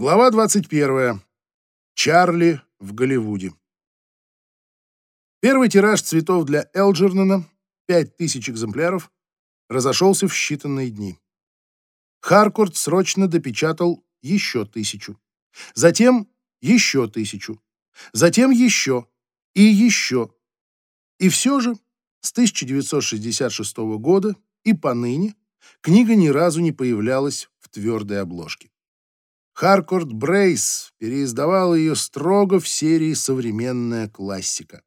Глава 21. Чарли в Голливуде. Первый тираж цветов для Элджернона, 5000 экземпляров, разошелся в считанные дни. Харкорт срочно допечатал еще тысячу. Затем еще тысячу. Затем еще. И еще. И все же с 1966 года и поныне книга ни разу не появлялась в твердой обложке. Харкорд Брейс переиздавал ее строго в серии «Современная классика».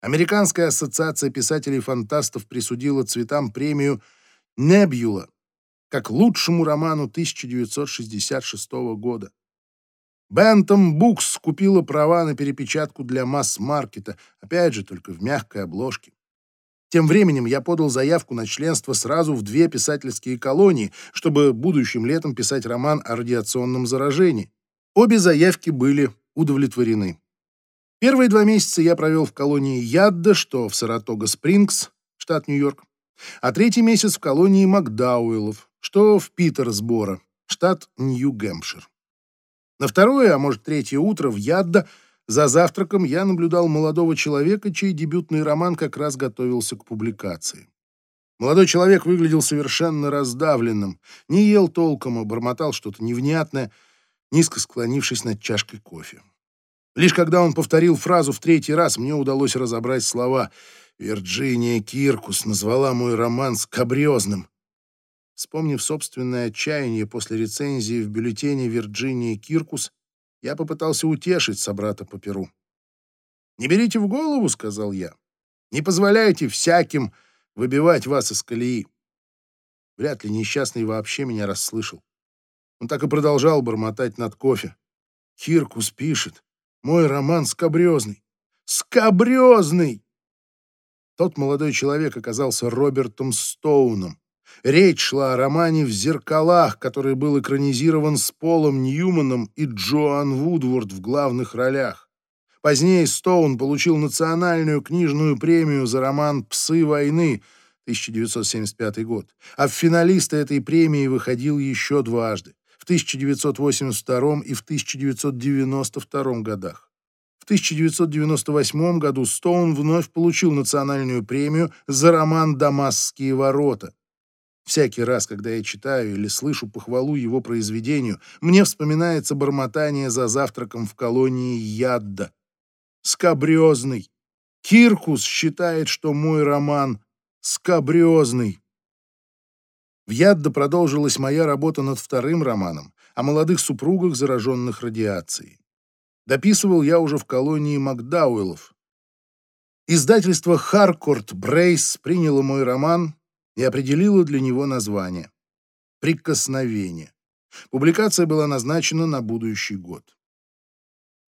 Американская ассоциация писателей-фантастов присудила цветам премию «Небюла» как лучшему роману 1966 года. Бентом Букс купила права на перепечатку для масс-маркета, опять же, только в мягкой обложке. Тем временем я подал заявку на членство сразу в две писательские колонии, чтобы будущим летом писать роман о радиационном заражении. Обе заявки были удовлетворены. Первые два месяца я провел в колонии Ядда, что в Саратога-Спрингс, штат Нью-Йорк, а третий месяц в колонии Макдауэллов, что в Питерсборо, штат Нью-Гэмпшир. На второе, а может третье утро в Ядда – за завтраком я наблюдал молодого человека, чей дебютный роман как раз готовился к публикации. Молодой человек выглядел совершенно раздавленным, не ел толком, а бормотал что-то невнятное, низко склонившись над чашкой кофе. Лишь когда он повторил фразу в третий раз, мне удалось разобрать слова. Вирджиния Киркус назвала мой роман скабрезным. Вспомнив собственное отчаяние после рецензии в бюллетене Вирджинии Киркус, я попытался утешить собрата по перу. «Не берите в голову», — сказал я. «Не позволяйте всяким выбивать вас из колеи». Вряд ли несчастный вообще меня расслышал. Он так и продолжал бормотать над кофе. Киркус пишет. Мой роман скабрезный. Скабрезный! Тот молодой человек оказался Робертом Стоуном. Речь шла о романе «В зеркалах», который был экранизирован с Полом Ньюманом и Джоан Вудворд в главных ролях. Позднее Стоун получил национальную книжную премию за роман «Псы войны» 1975 год, а в финалисты этой премии выходил еще дважды в 1982 и в 1992 годах. В 1998 году Стоун вновь получил национальную премию за роман «Дамасские ворота», Всякий раз, когда я читаю или слышу похвалу его произведению, мне вспоминается бормотание за завтраком в колонии Ядда. Скабрезный. Киркус считает, что мой роман скабрезный. В Ядда продолжилась моя работа над вторым романом о молодых супругах, зараженных радиацией. Дописывал я уже в колонии Макдауэллов. Издательство «Харкорт Брейс» приняло мой роман и определила для него название «Прикосновение». Публикация была назначена на будущий год.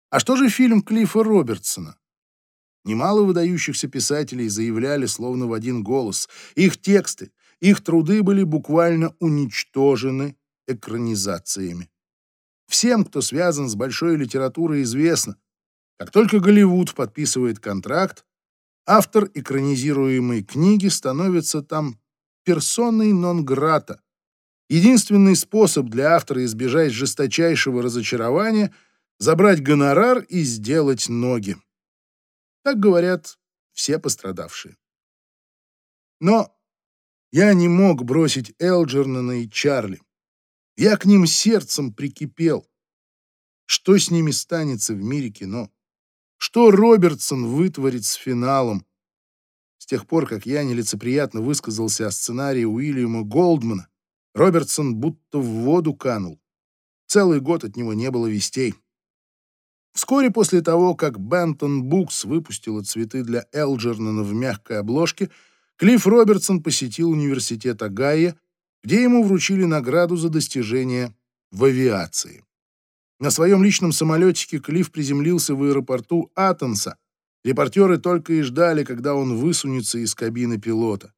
А что же фильм Клиффа Робертсона? Немало выдающихся писателей заявляли словно в один голос. Их тексты, их труды были буквально уничтожены экранизациями. Всем, кто связан с большой литературой, известно, как только Голливуд подписывает контракт, автор экранизируемой книги становится там персоной нон-грата. Единственный способ для автора избежать жесточайшего разочарования — забрать гонорар и сделать ноги. Так говорят все пострадавшие. Но я не мог бросить Элджернона и Чарли. Я к ним сердцем прикипел. Что с ними станется в мире кино? Что Робертсон вытворит с финалом? С тех пор, как я нелицеприятно высказался о сценарии Уильяма Голдмана, Робертсон будто в воду канул. Целый год от него не было вестей. Вскоре после того, как Бентон Букс выпустила цветы для Элджернона в мягкой обложке, Клифф Робертсон посетил университет Огайо, где ему вручили награду за достижения в авиации. На своем личном самолетике Клифф приземлился в аэропорту Атенса, Репортеры только и ждали, когда он высунется из кабины пилота.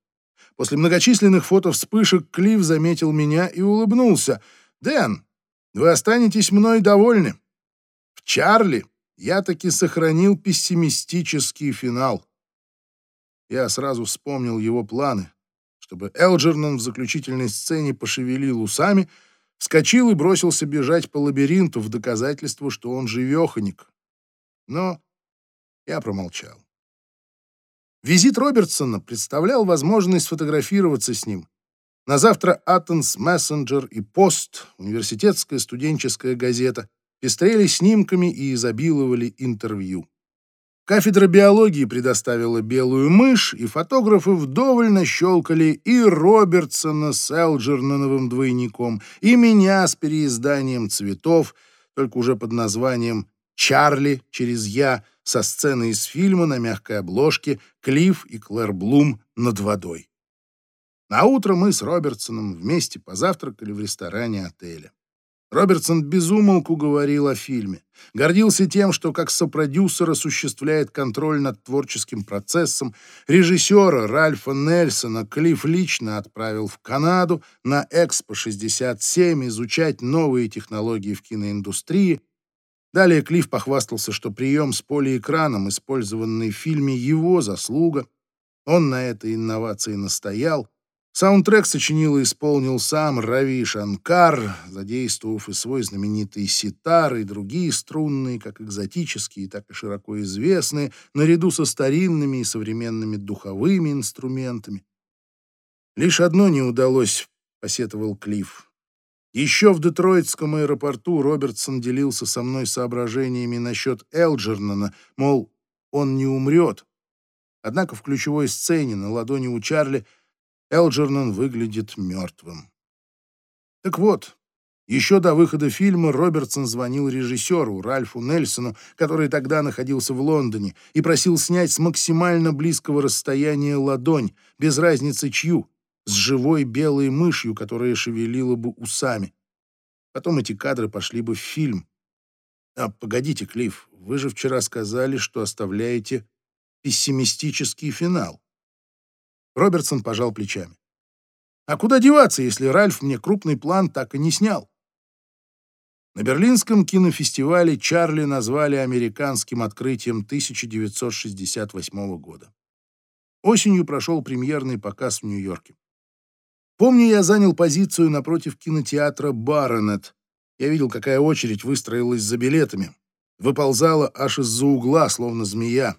После многочисленных фото-вспышек Клифф заметил меня и улыбнулся. «Дэн, вы останетесь мной довольны. В Чарли я таки сохранил пессимистический финал». Я сразу вспомнил его планы, чтобы Элджернон в заключительной сцене пошевелил усами, вскочил и бросился бежать по лабиринту в доказательство, что он живеханик. Но я промолчал. Визит Робертсона представлял возможность сфотографироваться с ним. На завтра Аттенс Мессенджер и Пост, университетская студенческая газета, пестрели снимками и изобиловали интервью. Кафедра биологии предоставила белую мышь, и фотографы вдоволь нащелкали и Робертсона с Элджерноновым двойником, и меня с переизданием цветов, только уже под названием «Чарли» через «Я», со сцены из фильма на мягкой обложке Клифф и Клэр Блум над водой. На утро мы с Робертсоном вместе позавтракали в ресторане отеля. Робертсон безумолку говорил о фильме. Гордился тем, что как сопродюсер осуществляет контроль над творческим процессом. Режиссера Ральфа Нельсона Клифф лично отправил в Канаду на Экспо-67 изучать новые технологии в киноиндустрии. Далее Клифф похвастался, что прием с полиэкраном, использованный в фильме, его заслуга. Он на этой инновации настоял. Саундтрек сочинил и исполнил сам Рави Шанкар, задействовав и свой знаменитый ситар, и другие струнные, как экзотические, так и широко известные, наряду со старинными и современными духовыми инструментами. Лишь одно не удалось, посетовал Клифф. Еще в Детройтском аэропорту Робертсон делился со мной соображениями насчет Элджернона, мол, он не умрет. Однако в ключевой сцене на ладони у Чарли Элджернон выглядит мертвым. Так вот, еще до выхода фильма Робертсон звонил режиссеру Ральфу Нельсону, который тогда находился в Лондоне, и просил снять с максимально близкого расстояния ладонь, без разницы чью, с живой белой мышью, которая шевелила бы усами. Потом эти кадры пошли бы в фильм. А, погодите, Клифф, вы же вчера сказали, что оставляете пессимистический финал. Робертсон пожал плечами. А куда деваться, если Ральф мне крупный план так и не снял? На Берлинском кинофестивале Чарли назвали американским открытием 1968 года. Осенью прошел премьерный показ в Нью-Йорке. Помню, я занял позицию напротив кинотеатра «Баронет». Я видел, какая очередь выстроилась за билетами. Выползала аж из-за угла, словно змея.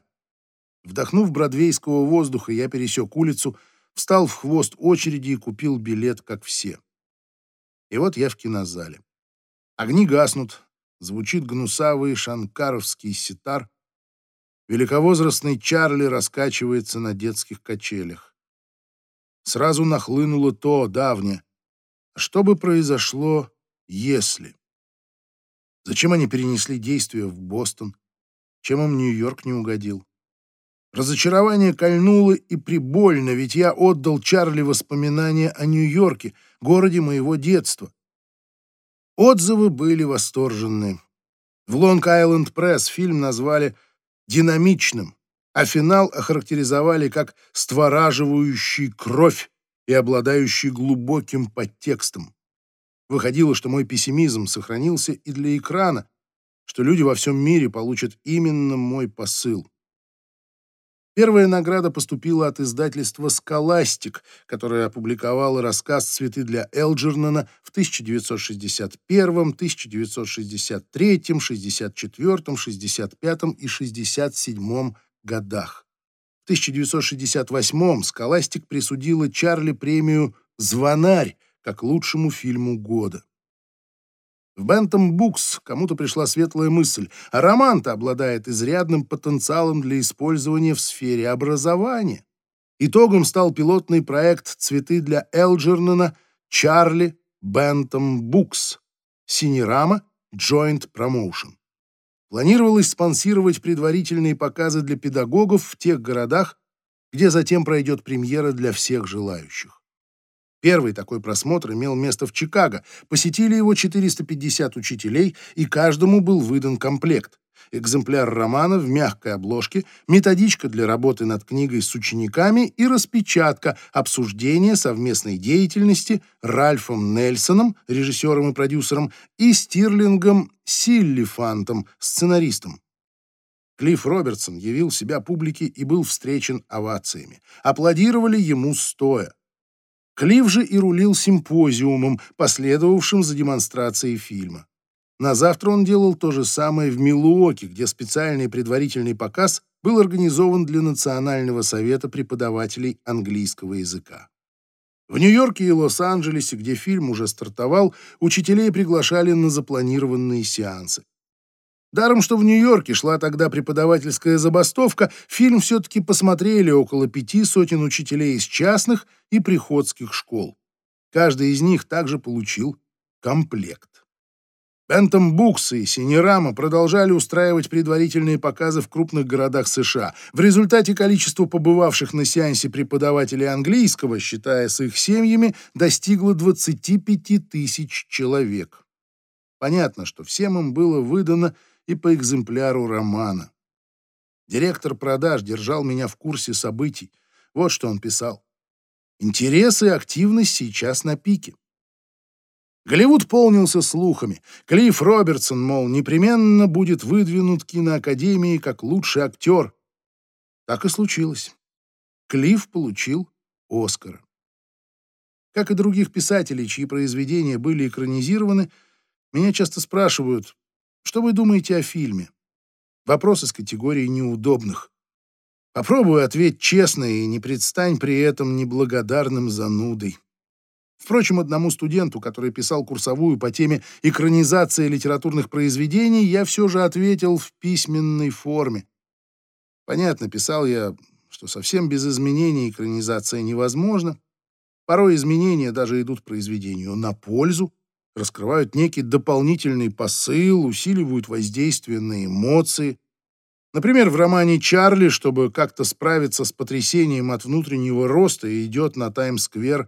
Вдохнув бродвейского воздуха, я пересек улицу, встал в хвост очереди и купил билет, как все. И вот я в кинозале. Огни гаснут, звучит гнусавый шанкаровский ситар. Великовозрастный Чарли раскачивается на детских качелях. Сразу нахлынуло то давнее. Что бы произошло, если? Зачем они перенесли действия в Бостон? Чем им Нью-Йорк не угодил? Разочарование кольнуло и прибольно, ведь я отдал Чарли воспоминания о Нью-Йорке, городе моего детства. Отзывы были восторженные. В Лонг-Айленд Пресс фильм назвали «динамичным», а финал охарактеризовали как «створаживающий кровь» и обладающий глубоким подтекстом. Выходило, что мой пессимизм сохранился и для экрана, что люди во всем мире получат именно мой посыл. Первая награда поступила от издательства «Скаластик», которое опубликовало рассказ «Цветы для Элджернона» в 1961, 1963, 64, 65 и 67 годах. В 1968 «Скаластик» присудила Чарли премию «Звонарь» как лучшему фильму года. В Бентом Букс кому-то пришла светлая мысль, а роман-то обладает изрядным потенциалом для использования в сфере образования. Итогом стал пилотный проект «Цветы для Элджернона» Чарли Бентом Букс, Синерама Joint Promotion. Планировалось спонсировать предварительные показы для педагогов в тех городах, где затем пройдет премьера для всех желающих. Первый такой просмотр имел место в Чикаго. Посетили его 450 учителей, и каждому был выдан комплект. Экземпляр романа в мягкой обложке, методичка для работы над книгой с учениками и распечатка обсуждения совместной деятельности Ральфом Нельсоном, режиссером и продюсером, и Стирлингом Силлифантом, сценаристом. Клифф Робертсон явил себя публике и был встречен овациями. Аплодировали ему стоя. Клифф же и рулил симпозиумом, последовавшим за демонстрацией фильма. На завтра он делал то же самое в Милуоке, где специальный предварительный показ был организован для Национального совета преподавателей английского языка. В Нью-Йорке и Лос-Анджелесе, где фильм уже стартовал, учителей приглашали на запланированные сеансы. Даром, что в Нью-Йорке шла тогда преподавательская забастовка, фильм все-таки посмотрели около пяти сотен учителей из частных и приходских школ. Каждый из них также получил комплект. Бентом Букс и Синерама продолжали устраивать предварительные показы в крупных городах США. В результате количество побывавших на сеансе преподавателей английского, считая с их семьями, достигло 25 тысяч человек. Понятно, что всем им было выдано и по экземпляру романа. Директор продаж держал меня в курсе событий. Вот что он писал. Интерес и активность сейчас на пике. Голливуд полнился слухами. Клифф Робертсон, мол, непременно будет выдвинут киноакадемией как лучший актер. Так и случилось. Клифф получил Оскара. Как и других писателей, чьи произведения были экранизированы, меня часто спрашивают, что вы думаете о фильме? Вопрос из категории неудобных. Попробуй ответь честно и не предстань при этом неблагодарным занудой. Впрочем, одному студенту, который писал курсовую по теме экранизации литературных произведений, я все же ответил в письменной форме. Понятно, писал я, что совсем без изменений экранизация невозможна. Порой изменения даже идут произведению на пользу, раскрывают некий дополнительный посыл, усиливают воздействие на эмоции. Например, в романе «Чарли», чтобы как-то справиться с потрясением от внутреннего роста, идет на Таймс-сквер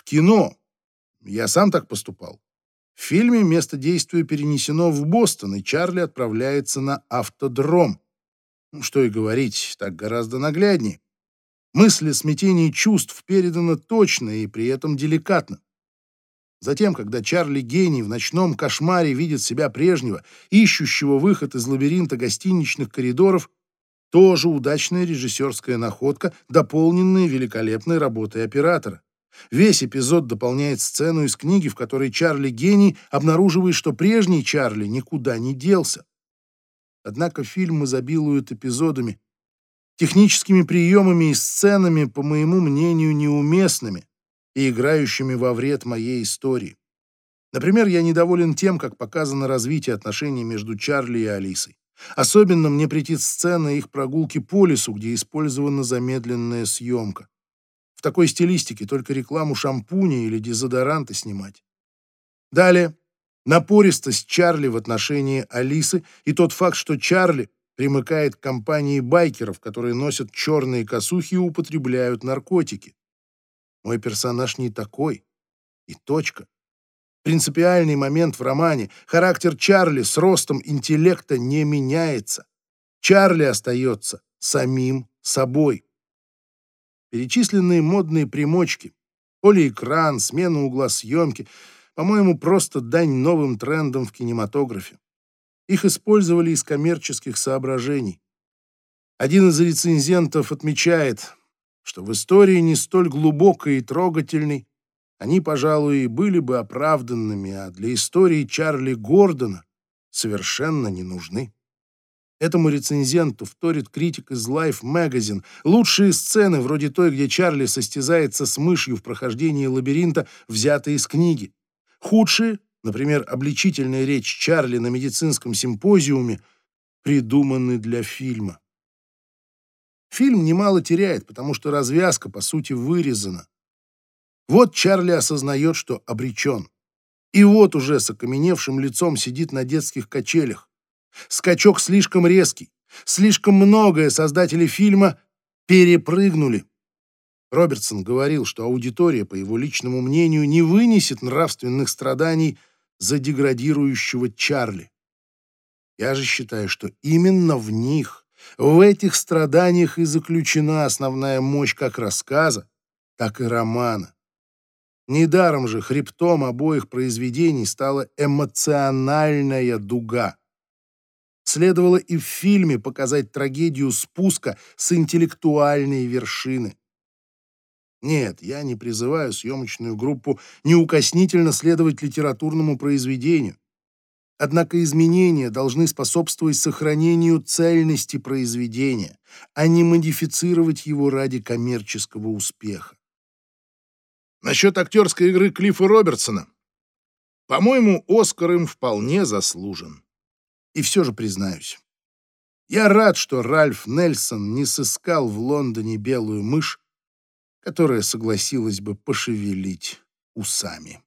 в кино. Я сам так поступал. В фильме место действия перенесено в Бостон, и Чарли отправляется на автодром. Ну, что и говорить, так гораздо нагляднее. Мысли смятения чувств переданы точно и при этом деликатно. Затем, когда Чарли гений в ночном кошмаре видит себя прежнего, ищущего выход из лабиринта гостиничных коридоров, тоже удачная режиссерская находка, дополненная великолепной работой оператора. Весь эпизод дополняет сцену из книги, в которой Чарли гений обнаруживает, что прежний Чарли никуда не делся. Однако фильм изобилует эпизодами, техническими приемами и сценами, по моему мнению, неуместными и играющими во вред моей истории. Например, я недоволен тем, как показано развитие отношений между Чарли и Алисой. Особенно мне претит сцена их прогулки по лесу, где использована замедленная съемка. В такой стилистике только рекламу шампуня или дезодоранта снимать. Далее, напористость Чарли в отношении Алисы и тот факт, что Чарли примыкает к компании байкеров, которые носят черные косухи и употребляют наркотики. Мой персонаж не такой. И точка. Принципиальный момент в романе. Характер Чарли с ростом интеллекта не меняется. Чарли остается самим собой. Перечисленные модные примочки, полиэкран, смена угла съемки, по-моему, просто дань новым трендам в кинематографе. Их использовали из коммерческих соображений. Один из рецензентов отмечает, что в истории не столь глубокой и трогательной они, пожалуй, и были бы оправданными, а для истории Чарли Гордона совершенно не нужны. Этому рецензенту вторит критик из Life Magazine. Лучшие сцены, вроде той, где Чарли состязается с мышью в прохождении лабиринта, взяты из книги. Худшие, например, обличительная речь Чарли на медицинском симпозиуме, придуманы для фильма. Фильм немало теряет, потому что развязка, по сути, вырезана. Вот Чарли осознает, что обречен. И вот уже с окаменевшим лицом сидит на детских качелях. Скачок слишком резкий. Слишком многое создатели фильма перепрыгнули. Робертсон говорил, что аудитория, по его личному мнению, не вынесет нравственных страданий за деградирующего Чарли. Я же считаю, что именно в них, в этих страданиях и заключена основная мощь как рассказа, так и романа. Недаром же хребтом обоих произведений стала эмоциональная дуга. Следовало и в фильме показать трагедию спуска с интеллектуальной вершины. Нет, я не призываю съемочную группу неукоснительно следовать литературному произведению. Однако изменения должны способствовать сохранению цельности произведения, а не модифицировать его ради коммерческого успеха. Насчет актерской игры Клиффа Робертсона. По-моему, Оскар им вполне заслужен. И все же признаюсь, я рад, что Ральф Нельсон не сыскал в Лондоне белую мышь, которая согласилась бы пошевелить усами.